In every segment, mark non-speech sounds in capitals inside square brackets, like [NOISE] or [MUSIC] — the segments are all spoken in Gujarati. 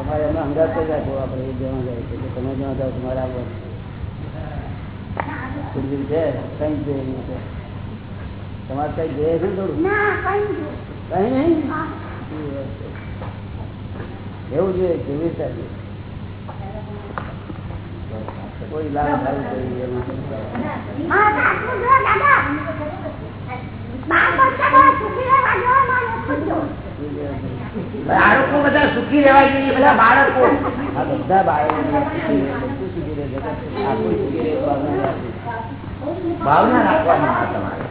તમારે એમને અંદાજ જ રાખો આપણે? એ જવા જાય છે. તમે જવા જાઓ તમારે આવવાનું. ખુરશી છે? કઈ જોઈએ છે તમારે કઈ જોઈએ છે થોડું? કઈ નહીં. એવું જોઈએ કેવી સાથે કોઈ લાભ સારું એમાં બાળકો બધા સુખી રહેવા જોઈએ બધા બાળકો. આ બધા બાળકો ભાવના રાખવાની તમારે.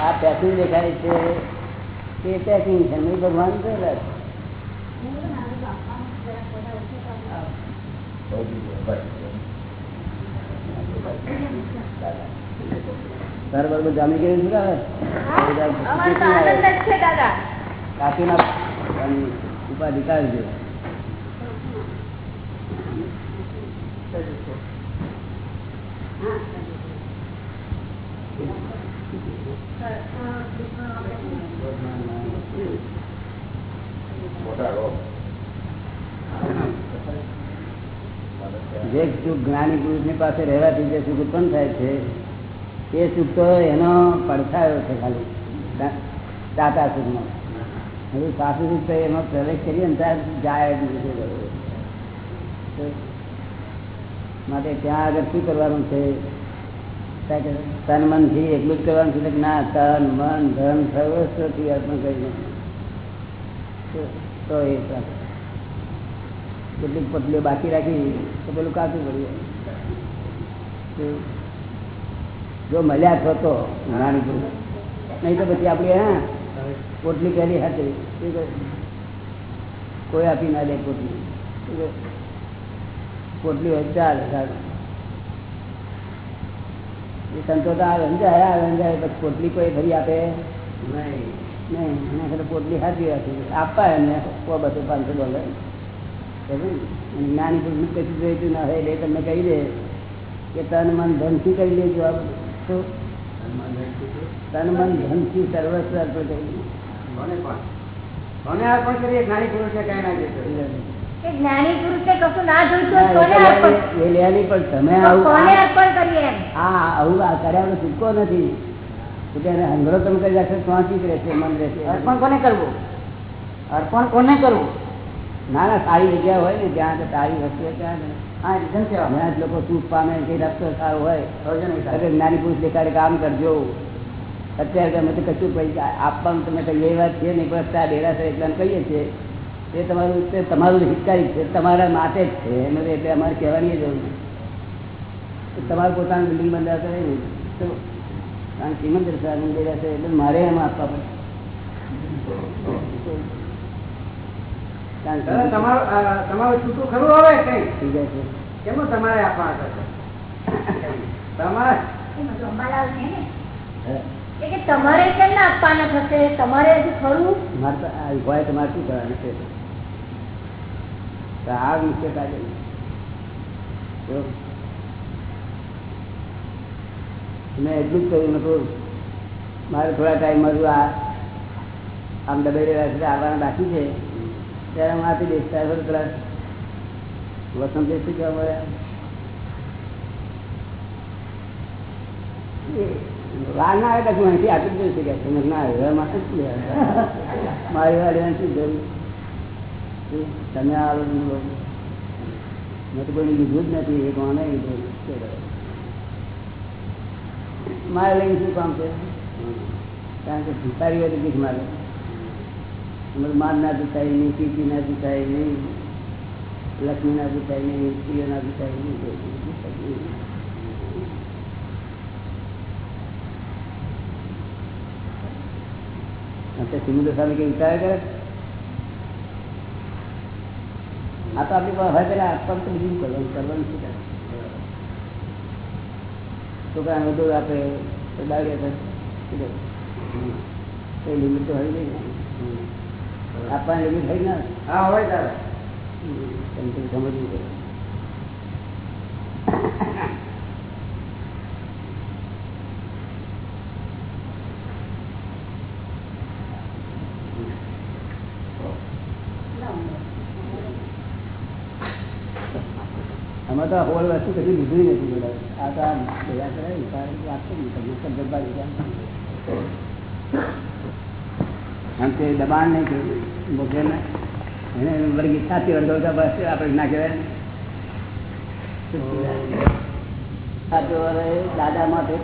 આ પેકિંગ દેખાય છે તે પેકિંગ છે ભગવાન છે. બસ. તારે બરોબર જામી ગયું છે ને હવે? કાકીના ઉપાધિ કાઢજો જે સુખ જ્ઞાની પુરુષની પાસે રહેવાથી જે સુખ ઉત્પન્ન થાય છે એ સુખ તો એનો પડછાયો છે ખાલી. દાતા સુખનો. હવે સાસુ સુખ તો એમાં પ્રવેશ કરીએ ને ત્યાં જાય માટે ત્યાં આગળ શું કરવાનું છે? તન મનથી એટલું જ કરવાનું છે? ના, તન, મન, ધન સર્વસ્વથી અર્પણ કરીને. તો- એ કેટલીક પટલીઓ બાકી રાખી તો પેલું કાચું પડ્યું. જો મળ્યા છો તો નાની પુરુષ નહીં તો પછી આપણે, હા પોટલી પહેલી હતી શું કહે? કોઈ આપી ના દે પોટલી શું કહે? પોટલી હોય ચાલે, સારું એ સંતો તો આવે ને જાય આવે ને જાય પછી પોટલી કોઈ ફરી આપે નહીં એના કરતા પોટલી હાથી રાખી આપવા એમને સો બસો પાંચસો ડોલર જ્ઞાની પુરુષ કશું જોઈતું ના હોય એટલે તમને કહી દે કે તન મન ધનથી કરી લેજો આ બધું. શું? તન મન ધનથી સર્વસ્વ અર્પણ કરી અર્પણ કરીએ? જ્ઞાની પુરુષને કઈ ના જતો જ્ઞાની પુરુષ ને કશું ના જોઈતું ના, હોય એ કોને તો અર્પણ? લે- એ લેવાની પણ તમે આવું અર્પણ કરીએ એમ? આવું આ કર્યાનો છૂટકો નથી. હંગરો તમે કરી રાખશો રહેશે મન રહેશે. અર્પણ કોને કરવું? અર્પણ કોને કરવું? ના ના સારી જગ્યા હોય ને જ્યાં તો સારી વસ્તુ હોય ત્યાં જ લોકો સુખ પામે કઈ રસ્તો સારો હોય. અગર જ્ઞાની પુરુષ દેખાડે કામ કરજો. અત્યારે તમે તો કશું પૈસા આપવાનું તમે કઈ એ વાત છે નહીં પણ ત્યાં ડેરા છે એટલે કહીએ છીએ. એ તમારું તે તમારું હિતકારી છે. તમારા માટે જ છે. એનું એટલે અમારે કહેવાની જરૂર નથી. તમારું પોતાનું બિલ્ડિંગ બંધાવતો હોય ને તો કારણ શ્રીમંત એટલે મારે એમ આપવા પડે. તમારું છૂટું ખરું હવે કઈ? થઈ જાય છે. કેમનું તમારે આપવાના તમારે? તમારે કેમ ના આપવાના થશે? તમારે ખરું? તો આ હોય તમારે શું કરવાનું છે? આ વિશે કાઢે મેં એટલું જ કહ્યું નતું મારે થોડા ટાઈમ હજુ આ આમ દબાઈ રહ્યા છે આવવાના બાકી છે. ત્યારે હું આપી વસંત શું કહેવા મળ્યા વાર ના આવે તો અહીંથી આપી જ દઈશ કે ના આવે. મારે શું લેવા મારી વાળી શું જરૂર? તમે આવો મેં તો કોઈને લીધું જ નથી. એ વાને લીધું મારે લઈને શું કામ છે? કારણ કે ભિખારી હોય તો ભીખ અમારું માન ના દુખાય નહીં કીર્તિ ના દુખાય નહીં, લક્ષ્મી ના દુખાય નહીં, સ્ત્રીઓ ના દુખાય નહીં. અત્યારે સિમુદ્ર સામે કઈ વિચાર કરે આ તો આપણી પાસે પેલા આપવાનું તો બીજું કરવાનું કરવાનું શું કરે છોકરાને વધુ આપે, તો? હમ. કઈ લિમિટ તો હોય નહીં આપવા યોગ્ય થઈ ના. હા હોય તારે. સમજવું અમે તો હોલ વસ્તુ કદી લીધું નથી બધા આ તો આ ભેગા કરાય ને તમે કરી તમને આમ તે દબાણ નહીં કર્યું ને એને વર્ગ સાથી વર્ગવતા બસ આપણે ના કહેવાય. દાદા માટે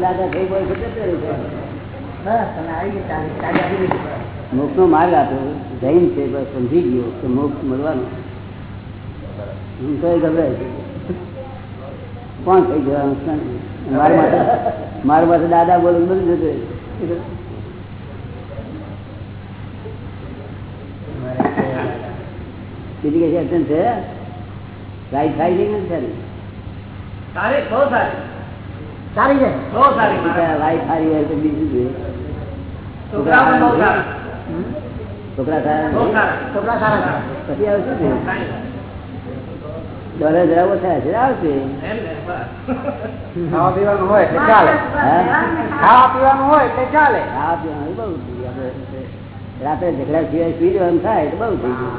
દાદા થઈ ગયો મોક્ષ નો માર્ગ આપ્યો. જૈન છે સમજી ગયો કે મોક્ષ મળવાનું. હું તો ગભરાય કોણ થઈ ગયો? મારા માટે મારા પાસે દાદા બોલું બધું જતું રહે. બીજી કઈ અડચણ છે? રાઈટ થાય છે કે નથી થતી? સારી બહુ સારી. સારી છે? બહુ સારી બીજા વાઈફ સારી હોય તો બીજું જોઈએ છોકરા પણ બહુ સારા. છોકરા સારા બહુ નથી? સારા. છોકરા સારા છે. પછી આવશે ને ડોલર જરા ઓછા છે. આવશે ખાવા પીવાનું હોય એટલે ચાલે. ખાવા પીવાનું હોય એટલે ચાલે. ખાવા પીવાનું બહુ થઈ ગયું. રાત્રે ઝઘડા સિવાય પી જવાનું થાય તો બહુ થઈ ગયું.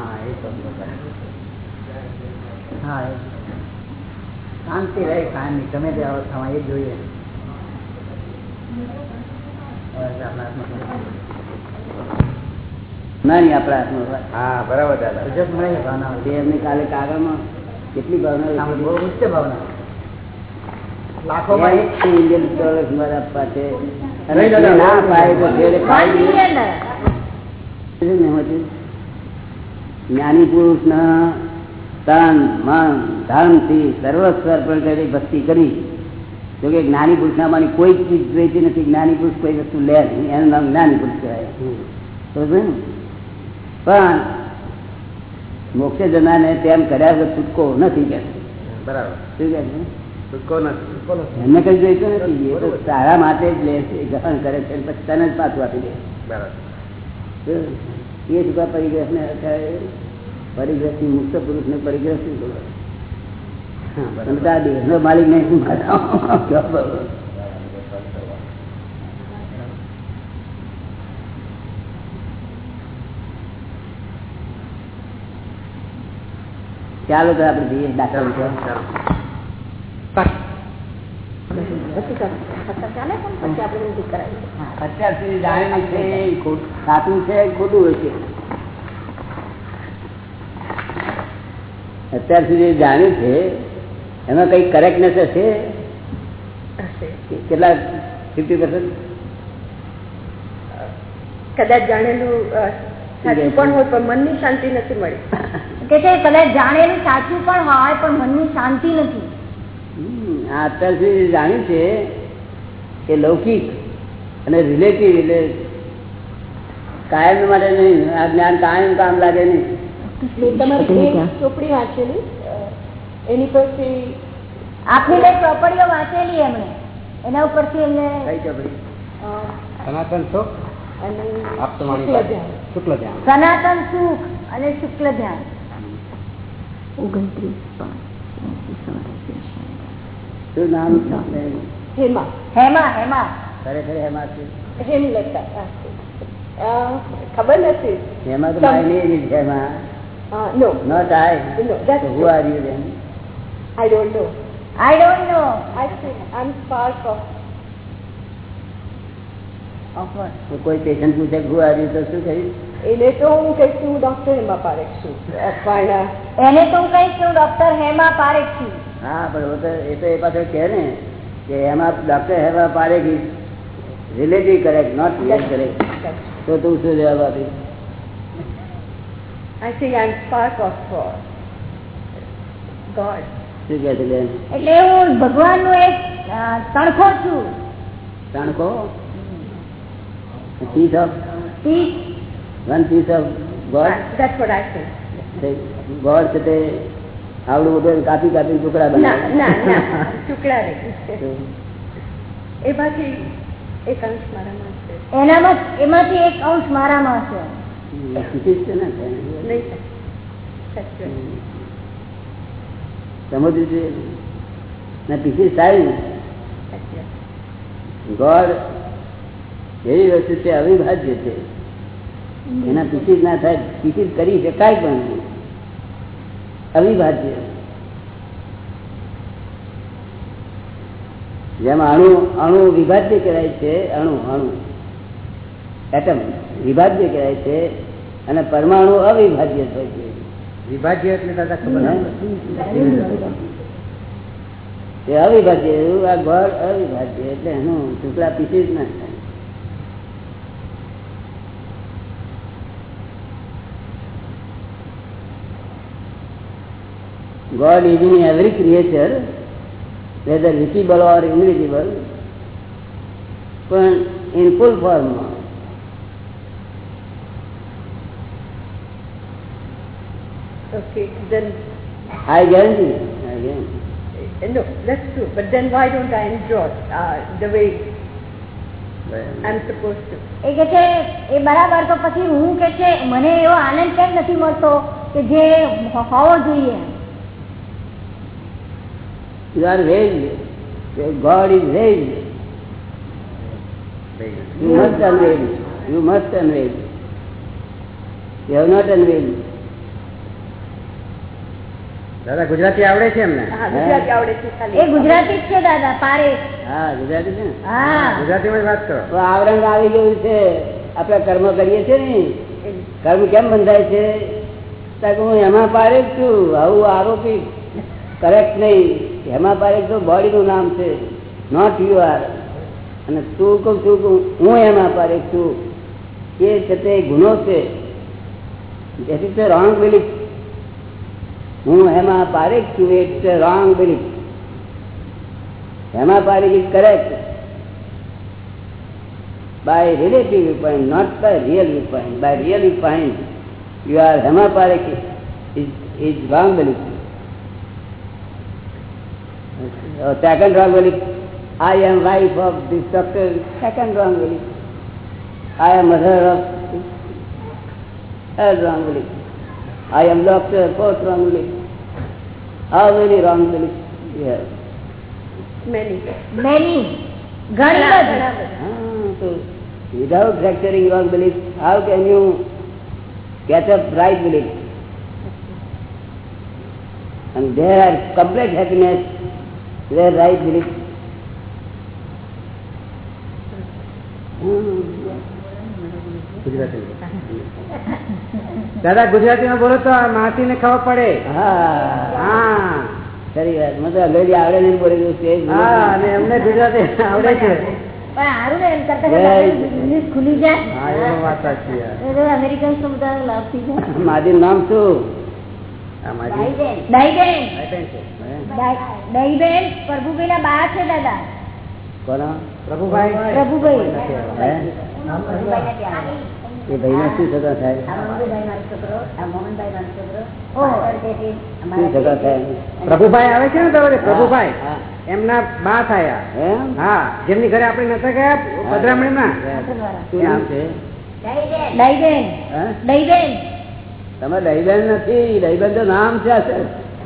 શાંતિ રહે કાયમની ગમે તે અવસ્થામાં એ જોઈએ. નાની આપણા હાથમાં. હા બરાબર દાદા. એમને કાલે કાગળમાં કેટલી ભાવના લખી? ભાવના ઇન્ડિયન મારે ના પાય તો ને જ્ઞાની પુરુષ ના તન મન ધનથી સર્વસ્વ અર્પણ કરી. ભક્તિ કરી જોકે જ્ઞાની પુરુષ મારી કોઈ ચીજ જોઈતી નથી. જ્ઞાની પુરુષ કોઈ વસ્તુ લે નહીં. એનું નામ જ્ઞાની પુરુષ કહેવાય. ને? પણ મોક્ષે જનાને તેમ કર્યા વગર છૂટકો નથી કે. બરાબર. શું કે છે? છૂટકો નથી. એમને કઈ જોઈતું નથી. એ તો તારા માટે જ લે છે ગ્રહણ કરે છે પછી તને જ પાછું આપી દે. બરાબર. એ જ પરિગ્રહ ને પરિગ્રહથી મુક્ત પુરુષ ને પરિગ્રહ શું દેહનો માલિક નહીં શું મારા ચાલો તો આપણે જઈએ કરાવીએ. અત્યાર સુધી જાણ્યું છે એમાં કઈ કરેક્ટનેસ હશે? કેટલા ફિફ્ટી પર્સન્ટ કદાચ જાણેલું સાચું પણ હોય પણ મનની શાંતિ નથી મળી. [LAUGHS] કે છે કદાચ જાણેલું સાચું પણ હોય પણ મનની શાંતિ નથી. અત્યાર સુધી જાણ્યું છે કે લૌકિક અને રિલેટિવ એટલે કાયમ માટે નહીં આ જ્ઞાન કાયમ કામ લાગે નહીં. તમારી ચોપડી વાંચેલી? એની પરથી આપની એક ચોપડીઓ વાંચેલી એમણે. એના ઉપરથી એમને કઈ ચોપડી? સનાતન સુખ અને સનાતન સુખ અને શુક્લ ધ્યાન. નામ? હેમા હેમા હેમા ખરેખર એમાં છે હેમલતા આ છે. અ, ખબર નથી એમાં તો સમ- માય નહીં છે એમાં નો know. I think I'm spark of of what? તો કોઈ પેશન્ટ પૂછે તો શું કહીશ એને તો હું કહીશ હું ડોક્ટર હેમા પારેખ છું. પણ એને તો હું કહીશ હું ડોક્ટર હેમા પારેખ છું. હા પણ એ તો એ પાછળ કહે ને કે એમાં doctor Hema Parekh relative correct not relate correct તો તું શું જવાબ આપી? I think I'm spark of God. શું કહે છે એટલે હું ભગવાનનો એક તણખો છું. તણખો? Piece of piece one piece of God think. God છે તે આવડું બધું કાપી કાપી ટુકડા ના ના ના ટુકડા નહીં. [LAUGHS] એ બાકી એક અંશ મારામાં છે. એનામાં એમાંથી એક અંશ મારામાં છે. છે ને સમજવું પીસીસ થાય ગોડ એવી વસ્તુ છે અવિભાજ્ય છે. એના પીસીસ ના થાય પીસીસ કરી શકાય પણ અવિભાજ્ય. જેમ અણુ અણુ વિભાજ્ય કહેવાય છે અણુ અણુ. એટમ વિભાજ્ય કહેવાય છે અને પરમાણુ અવિભાજ્ય હોય છે. વિભાજ્ય એટલે દાદા ખબર એ અવિભાજ્ય એવું આ ઘર અવિભાજ્ય એટલે એનું ટુકડા પીસીસ ના God is in every creature, whether visible or invisible, પણ in full form. Okay, then, I guarantee. I guarantee. uh, no, that's true. But then why don't I enjoy uh, the way I'm supposed to? એ કે છે એ બરાબર તો પછી હું કે છે મને એવો આનંદ કેમ નથી મળતો કે જે હો- હોવો જોઈએ You are raised. God is raised. You must unveil. You must unveil. You have not unveiled. દાદા ગુજરાતી આવડે છે એમને? ગુજરાતી આવડે છે એ ગુજરાતી છે દાદા પારે હા ગુજરાતી છે હા. ગુજરાતીમાં જ વાત કરો. તો આવરંગ આવી ગયું છે. આપણે કર્મ કરીએ છીએ ને. કર્મ કેમ બંધાય છે? હું એમાં પારેખ છું. આવું આરોપી. કરેક્ટ નહીં. એમાં પારેખ તો બોડીનું નામ છે નોટ યુ આર અને તું કહું છું કે હું એમાં પારેખ છું એ છે તે ગુનો છે જેથી તે રોંગ બિલીફ હું એમાં પારેખ છું ઇટ્સ રોંગ બિલીફ એમાં Parekh is correct by relative viewpoint, not by real viewpoint. By real viewpoint, you are Hemaparik is, is wrong belief. Uh, second wrong Rangoli, I am wife of destructor, second wrong Rangoli. I am mother of third Rangoli. I am doctor, fourth Rangoli. How many Rangoli you Yes. Many. Many. Gana, Ah, so without fracturing wrong belief, how can you get up right belief? And there are complete happiness where right belief. Gujarati માં બોલો તો માસી ને ખબર પડે. હા. હા. ખરી વાત. મને અંગ્રેજી આવડે નહીં બોલી ગયું છે અને એમને ગુજરાતી આવડે છે. મારું નામ શું? આ માજી ડાઈબેન ભાઈબેન છે. ડાઈબેન પ્રભુભાઈ? ના બા છે દાદા કોનો પ્રભુભાઈ પ્રભુભાઈ હે એ સગા થાય શું સગા થાય? પ્રભુભાઈ આવે છે ને તમારે? પ્રભુભાઈ હા. એમના બા થયા. હા જેમની ઘરે આપણે નતા ગયા શું નામ છે? ડાઈબેન હે? તમે દહીબેન નથી દહીબેન તો નામ છે આ સર.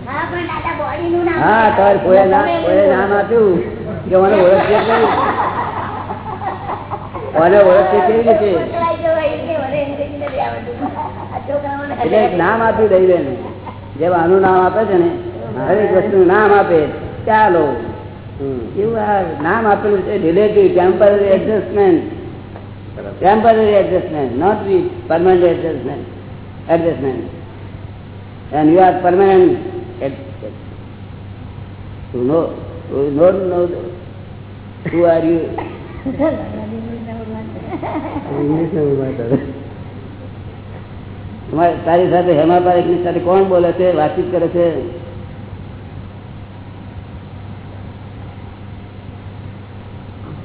હા તમારે કોઈ નામ આપ્યું કે મને ઓળખીએ મને ઓળખીએ કેવી રીતે? [LAUGHS] એટલે નામ આપ્યું દહીબેન જેમ આનું નામ આપે છે ને હરેક વસ્તુ નામ આપે. ચાલો. એવું આ નામ આપેલું છે relative temporary adjustment temporary adjustment not with permanent adjustment adjustment and you are adjustment. To know, to not know who are you. તારી સાથે હેમા પારેખની સાથે કોણ બોલે છે વાતચીત કરે છે?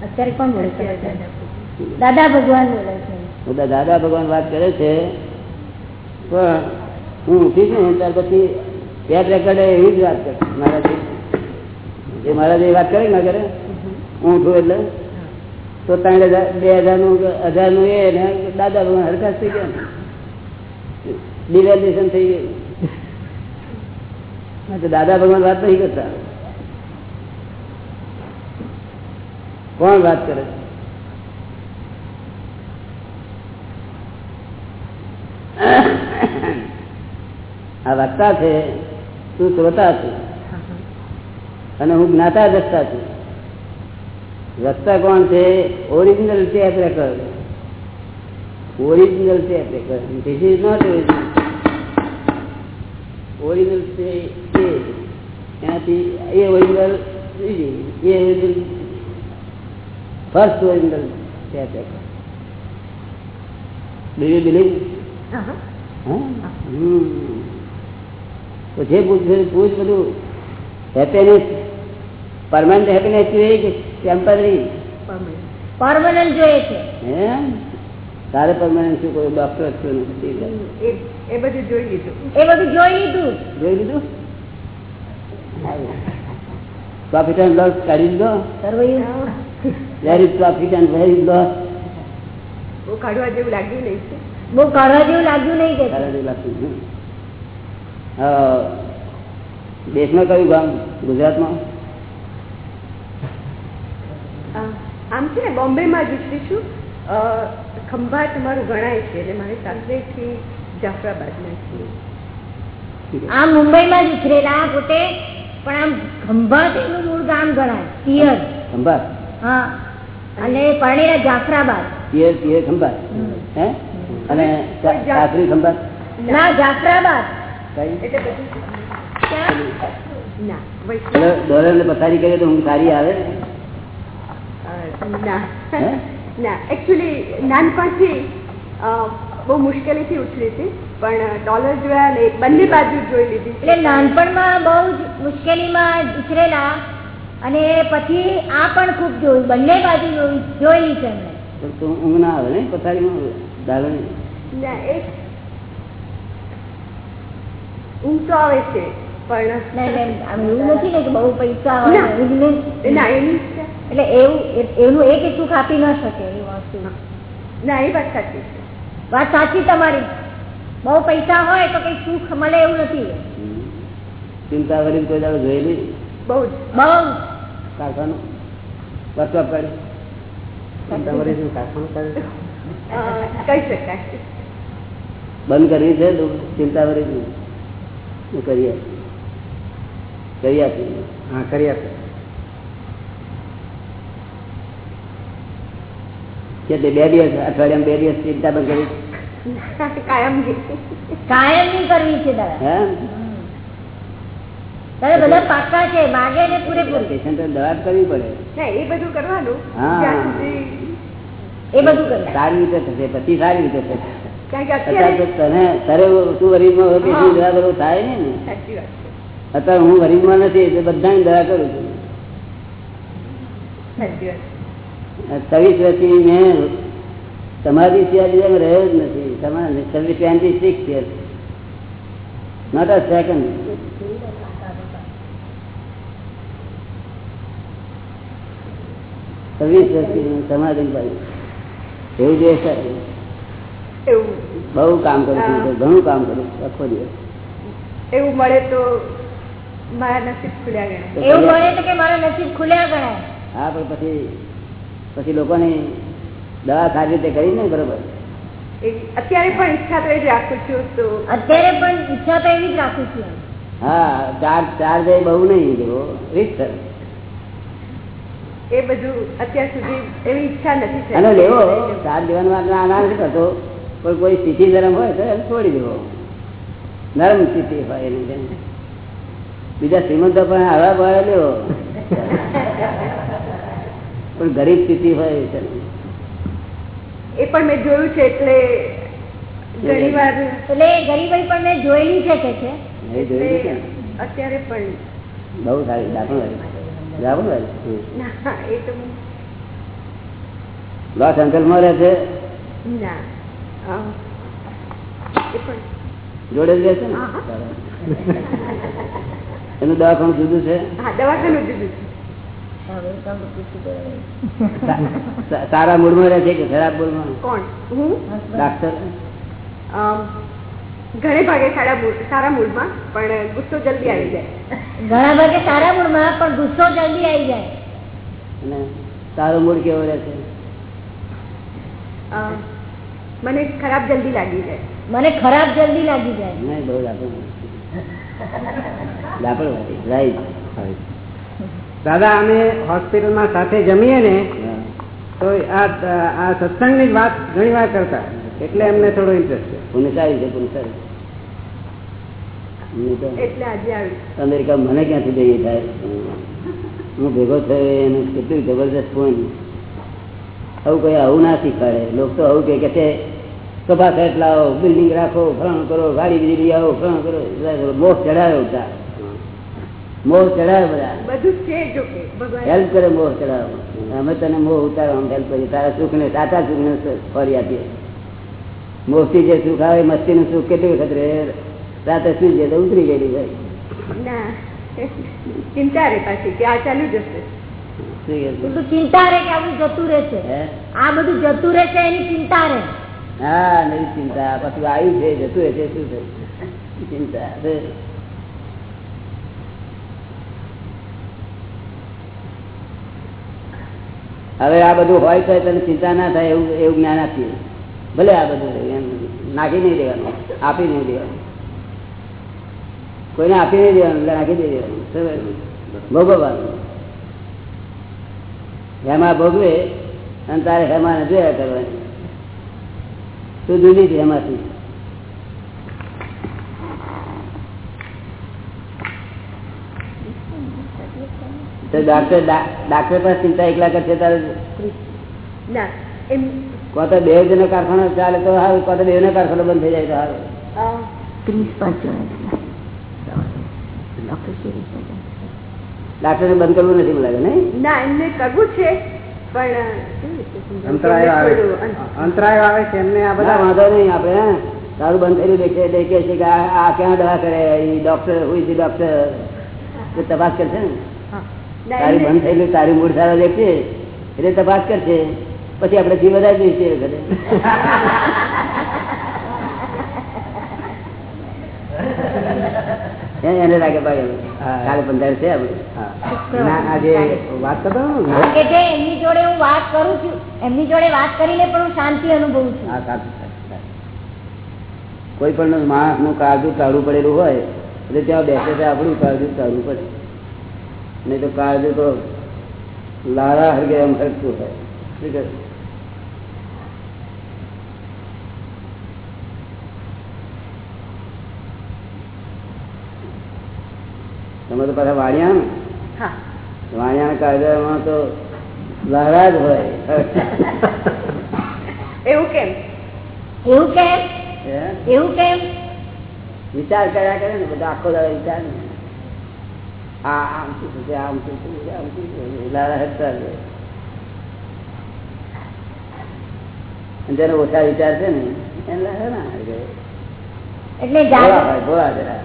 અત્યારે કોણ બોલે છે? દાદા ભગવાન બોલે છે. બધા દાદા ભગવાન વાત કરે છે પણ હું ઉઠી છું ને ત્યાર પછી ટેપ રેકર્ડે એવી જ વાત કરે મારાથી. જે મારા જે વાત કરે ને કરે હું ઉઠું એટલે. તો ત્રણ હજાર, બે હજારનું હજારનું એ ને દાદા નું હરખાશ થઈ ગયા. ડિવેલ્યુશન થઈ ગયું. દાદા ભગવાન વાત નહીં કરતા. કોણ વાત કરે? આ વક્તા છે, તું શ્રોતા છું. અને હું જ્ઞાતા દ્રષ્ટા છું. રસ્તા કોણ છે? Original tape record original tape record this is not original original છે એ. એનાથી એ original A original first original tape record do you believe. તો જે પૂછ બધું. હેપીનેસ પરમાનન્ટ હેપીનેસ જોઈએ કે ટેમ્પરરી પરમાનન્ટ જોઈએ છે. હે તારે પરમાનન્ટ શું કોઈ ડોક્ટર છું નથી એ એ બધું જોઈ લીધું. એ બધું જોઈ લીધું. જોઈ લીધું? પ્રોફિટ એન્ડ લોસ કાઢી દીધો સર્વૈયું. Very profit and very loss બહુ કાઢવા જેવું લાગ્યું નહીં. બહુ કાઢવા જેવું લાગ્યું નહીં કે. કાઢવા હમ. અ, દેશમાં કયું ગામ? ગુજરાતમાં? આમ છે ને બોમ્બેમાં જ અ, ખંભાત મારું ગણાય છે એટલે મારી સાસરેથી જાફરાબાદમાં છીએ. આમ મુંબઈમાં જ ઉછરેલા પોતે પણ આમ ખંભાત એનું મૂળ ગામ ગણાય. પિયર. ખંભાત હા. અને પરણેલા જાફરાબાદ. પિયર પિયર ખંભાત હે? અને સાસરી ખંભાત ના જાફરાબાદ. કઈ? એટલે બધું ક્યાં? ના વૈષ્ણવ. ચલો ડોલર ને પથારી કરીએ તો ઊંઘ સારી આવે? ના? એકચ્યુઅલી [LAUGHS] નાનપણથી બહુ મુશ્કેલીથી ઉછળી હતી પણ ડોલર જોયા ને બંને બાજુ જોઈ લીધી એટલે નાનપણમાં બહુ જ મુશ્કેલીમાં ઉછરેલા અને પછી આ પણ ખૂબ જોયું બંને બાજુ જોઈ- જોયેલી છે ઊંઘ ના આવે ને પથારીમાં ના એક ઊંઘ તો આવે છે પણ નથી ને કે બહુ પૈસા આવે ના. એની. એટલે એવું એનું એક સુખ આપી ન શકે એ વસ્તુ. ના એ વાત સાચી છે. વાત સાચી તમારી. બહુ પૈસા હોય તો કઈ સુખ મળે એવું નથી. ચિંતા કરી કોઈ દાડો જોયેલી બહુ બહુ. કારખાનું? વર્કઅપ કરી? ચિંતા કરી શું કારખાનું કરે? કહી શકાય. બંધ કરવી છે ચિંતા શું? કરીએ? કરી આપીએ. હા કરી આપે એટલે બે દિવસ અઠવાડિયામાં બે દિવસ ચિંતા પણ કરી. કાયમ કાયમની કરવી છે દાદા. હે? બધા પાકા છે માગે ને પૂરેપૂરી. પેશન્ટ દવા કરવી પડે. એ બધું કરવાનું. હા. એ બધું કરે સારી રીતે થશે પછી સારી રીતે થશે. તને તારે તું વરીમાં હોય પછી દવા બધું થાય ને. અત્યારે હું ગરીબમાં નથી એટલે બધાને દવા કરું છું. છવ્વીસ વર્ષથી મેં તમારી સિવાય બીજામાં રહ્યો જ નથી. તમારે છવ્વીસ twenty six year not a second છવ્વીસ વર્ષથી તમારી ભાઈ એવું જે બહુ કામ કરું છું. ઘણું કામ કરું છું. આખો દિવસ. એવું મળે તો મારા નસીબ ખુલ્યા ગયા એવું મળે તો કે મારા નસીબ ખુલ્યા ગણાય. હા પણ પછી પછી લોકોને દવા સારી રીતે કરી ને બરોબર? અત્યારે પણ ઈચ્છા તો એ જ રાખું છું તો અત્યારે પણ ઈચ્છા તો એવી જ રાખું છું. હા ચાર ચાર જાય બહુ નહીં જેવો રીત એ બધું અત્યાર સુધી એવી ઈચ્છા નથી. અને લેવો ચાર દેવાનો વાત ના ના નથી કરતો કોઈ કોઈ સ્થિતિ નરમ હોય તો એને છોડી દેવો. નરમ સ્થિતિ હોય એની બીજા શ્રીમંતો પણ હવા ભાવે લેવો. પણ ગરીબ સ્થિતિ હોય છે. એ પણ મેં જોયું છે એટલે ઘણી વાર એટલે ગરીબાઈ પણ મેં જોયેલી છે કે છે? એ જોયું છે અત્યારે પણ બહુ સારી દાખલ વાળી દાખલ વાળી ના એ તો લોસ એન્જલમાં રહે છે? ના એ પણ જોડે જ છે ને. એનું દવાખાનું જુદું છે? હા દવાખાનું જુદું છે. સા- સા- માં રહે છે કે ખરાબ મૂડમાં કોણ? હું? ડાક્ટર? ઘણે ભાગે સારા મૂડમાં પણ ગુસ્સો જલ્દી આવી જાય. ઘણા ભાગે સારા મૂડમાં પણ ગુસ્સો જલ્દી આવી જાય. અને તારો મૂડ કેવો રહે છે? મને ખરાબ જલ્દી લાગી જાય. મને ખરાબ જલ્દી લાગી જાય. નહીં બહુ લાપડ લાપડ રાઈટ. દાદા અમે હોસ્પિટલમાં સાથે જમીએ ને તો આ આ સત્સંગની જ વાત ઘણી વાર કરતા. એટલે એમને થોડો ઇન્ટરેસ્ટ છે. પુનસારી છે પુનસારી અમેરિકા મને ક્યાંથી જઈએ થાય? હું ભેગો થયો એનું કેટલું જબરદસ્ત પોઈન્ટ આવું કઈ આવું ના શીખવાડે. લોકો તો આવું કે છે સેટ લાવો બિલ્ડિંગ રાખો ફરણ કરો ગાડી બીજી આવો ફરણ કરો. મોહ ચડાવ્યો બધા મોહ ચડાવે બધા. બધું છે જો હેલ્પ કરે મોહ ચડાવવા અમે તને મોહ ઉતારવા હેલ્પ કરીએ. તારા સુખ ને સાચા સુખ ને ફરી આપીએ. મોહથી જે સુખ આવે મસ્તી નું સુખ કેટલી વખત રહે? રાતે સુઈ જાય તો ઉતરી ગયેલી ભાઈ ચિંતા રે પાછી કે આ ચાલુ જશે બધું ચિંતા રે કે આ બધું જતું રહેશે છે? આ બધું જતું રહેશે એની ચિંતા રે? હા નવી ચિંતા. પછી આવ્યું છે જતું રહેશે શું થયું ચિંતા. હવે આ બધું હોય તો તને ચિંતા ના થાય એવું એવું જ્ઞાન આપીએ. ભલે આ બધું એમ નાખી નહીં દેવાનું, આપી નહીં દેવાનું. કોઈને આપી નહીં દેવાનું, એટલે નાખી દઈ દેવાનું. ભોગવવાનું. હેમા ભોગવે, અને તારે હેમા જોયા કરવાની. તું જુદી છે એમાંથી તો ડાક્ટર ડાક્ટર પાસે ચિંતા એકલા કરશે તારે? ના એમ કોણ તો બે જણનો કારખાનો ચાલે તો સારું કોણ બે નો કારખાનો બંધ થઈ જાય તો સારું અ, ડાક્ટર ને બંધ કરવું નથી લાગે નહીં? ના એમને કરવું છે પણ? અંતરાય આવે. છે એમને આ બધા બધા વાંધો નહીં આપણે સારું બંધ થયેલું દેખે એટલે છે કે આ ક્યાં દવા કરે એ ડોક્ટર હોય છે ડોક્ટર તપાસ કરશે. ના, તારી બંધ થયેલું તારી મૂળ સારા દેખશે એટલે તપાસ કરશે પછી આપણે ફી વધારી દઈશું એ વખતે. [LAUGHS] એને લાગે ભાઈ કાલે પંદર છે આપણે. ના, આ જે વાત કરતો જે એમની જોડે હું વાત કરું છું એમની જોડે વાત કરીને પણ હું શાંતિ અનુભવું છું. હા સાચું. કોઈ પણ માણસનું કાળજું ચાલુ પડેલું હોય એટલે ત્યાં બેસે આપણું કાળજું ચાલુ પડે. નહીં તો કાળજું તો લારા હરગે એમ હરતું હોય શું કહે? તમે તો પાછા વાણિયા ને હા વાણિયાના કાયદામાં તો લહેરા જ હોય એવું કેમ એવું કેમ હે? એવું કેમ વિચાર કર્યા કરે ને બધા આખો દાડો વિચાર ને આ આમ શું થશે આમ શું થશે આમ શું જ હોય. અને જેને ઓછા વિચાર છે ને એને એટલે ભોળા જરા.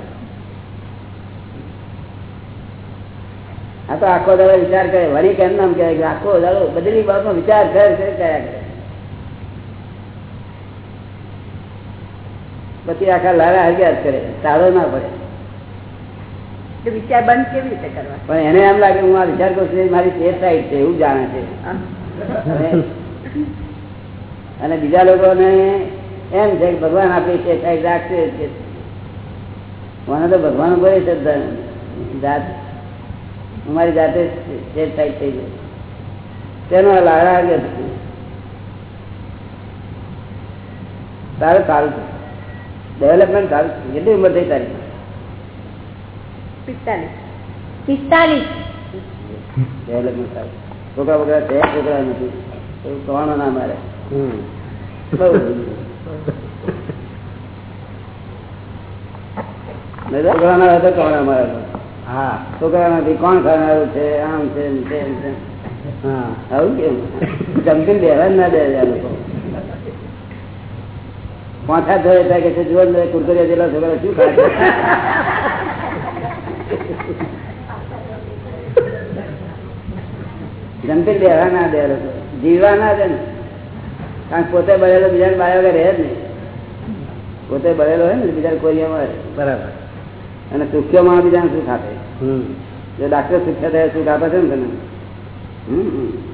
આ તો આખો દાડો વિચાર કરે. વળી કેમ નામ કે આખો દાડો બધી બાબતનો વિચાર કર છે કયા કરે? પછી આખા લારા હરગ્યા જ કરે. સારો ના પડે. વિચાર બંધ કેવી રીતે કરવા? પણ એને એમ લાગે હું આ વિચાર કરું છું મારી સેફ સાઈડ છે એવું જાણે છે. અને- બીજા લોકોને એમ છે કે ભગવાન આપણી સેફ સાઈડ રાખશે કે મને તો ભગવાન ઉપર જાત હું મારી જાતે સેફ સાઈડ થઈ ગઈ. તેનો લારા આગળ. તારે સારું છે. ડેવલપમેન્ટ સારું છે. કેટલી ઉંમર થઈ તારી? છોકરા બોકરા કોણ ખાનારું છે આમ છે તેમ છે હા આવું કેવું જમતી બેહવા ના દે લોકો ધોય કે જુઓ કુરકુરિયા જેટલા છોકરા શું ખાય જમતી બેહવા ના દે જીવવા ના દે ને. કારણ પોતે બળેલો બીજા બાળક રહે જ નહીં. પોતે બળેલો હોય ને બીજા કોરિયામાં રહે. બરાબર. અને સુખ્યોમાં બીજાને સુખ આપે. હમ. જો ડાક્ટર સુખ્યા થાય સુખ આપે છે ને તને? હમ.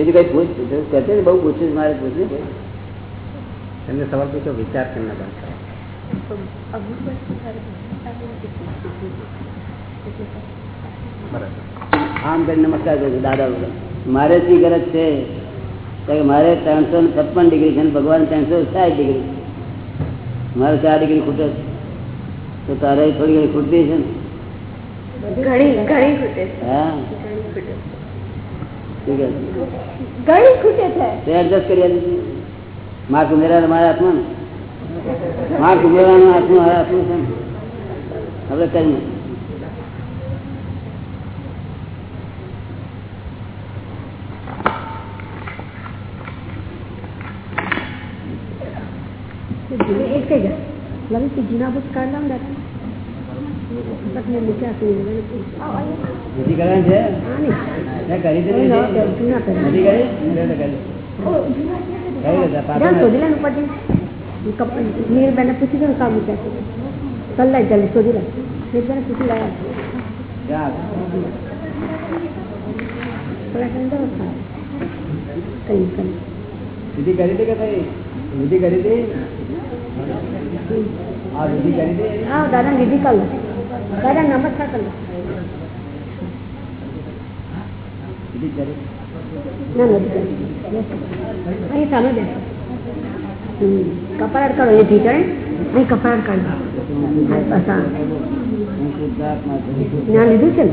બીજું કઈ પૂછ બહુ પૂછ્યું મારે પૂછ્યું એમને સવાલ પૂછો વિચાર કેમના બરાબર. આમ કરી નમસ્કાર કરું છું દાદા મારે શી ગરજ છે? મારે ત્રણસો ને છપ્પન ડિગ્રી છે ભગવાન ત્રણસો સાઠ ડિગ્રી મારે ચાર ડિગ્રી ખૂટે છે. તો તારે થોડી ઘણી ખૂટતી છે ને? ઘણી ઘણી ખૂટે હા. ઘણી ખૂટે છે તે એડજસ્ટ કરી આપીશું માર્ક ઉમેરા મારા હાથમાં ને માર્ક ઉમેરવાનું હાથમાં મારા હાથમાં છે ને આપણે કરીએ એક થઈ જાય લલિત જૂના બુક કાઢ લાવ દાદા મૂક્યા છે વિધિ કરવાની છે મેં કરી દીધી નથી. કરી? નીરબેને પૂછી દો કામ મૂક્યા કલાક જલ્દી શોધી લે. નીરબેને પૂછી દો કઈ વિધિ કરી હતી કે ભાઈ? વિધિ કરી હતી આ વિધિ કરી હતી હા દાદા વિધિ કર દાદા નમસ્કાર કર ના. કપાળ કરો એ ઢીચણે અહીં શુદ્ધાત્મા છું. જ્ઞાન લીધું છે ને?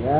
જય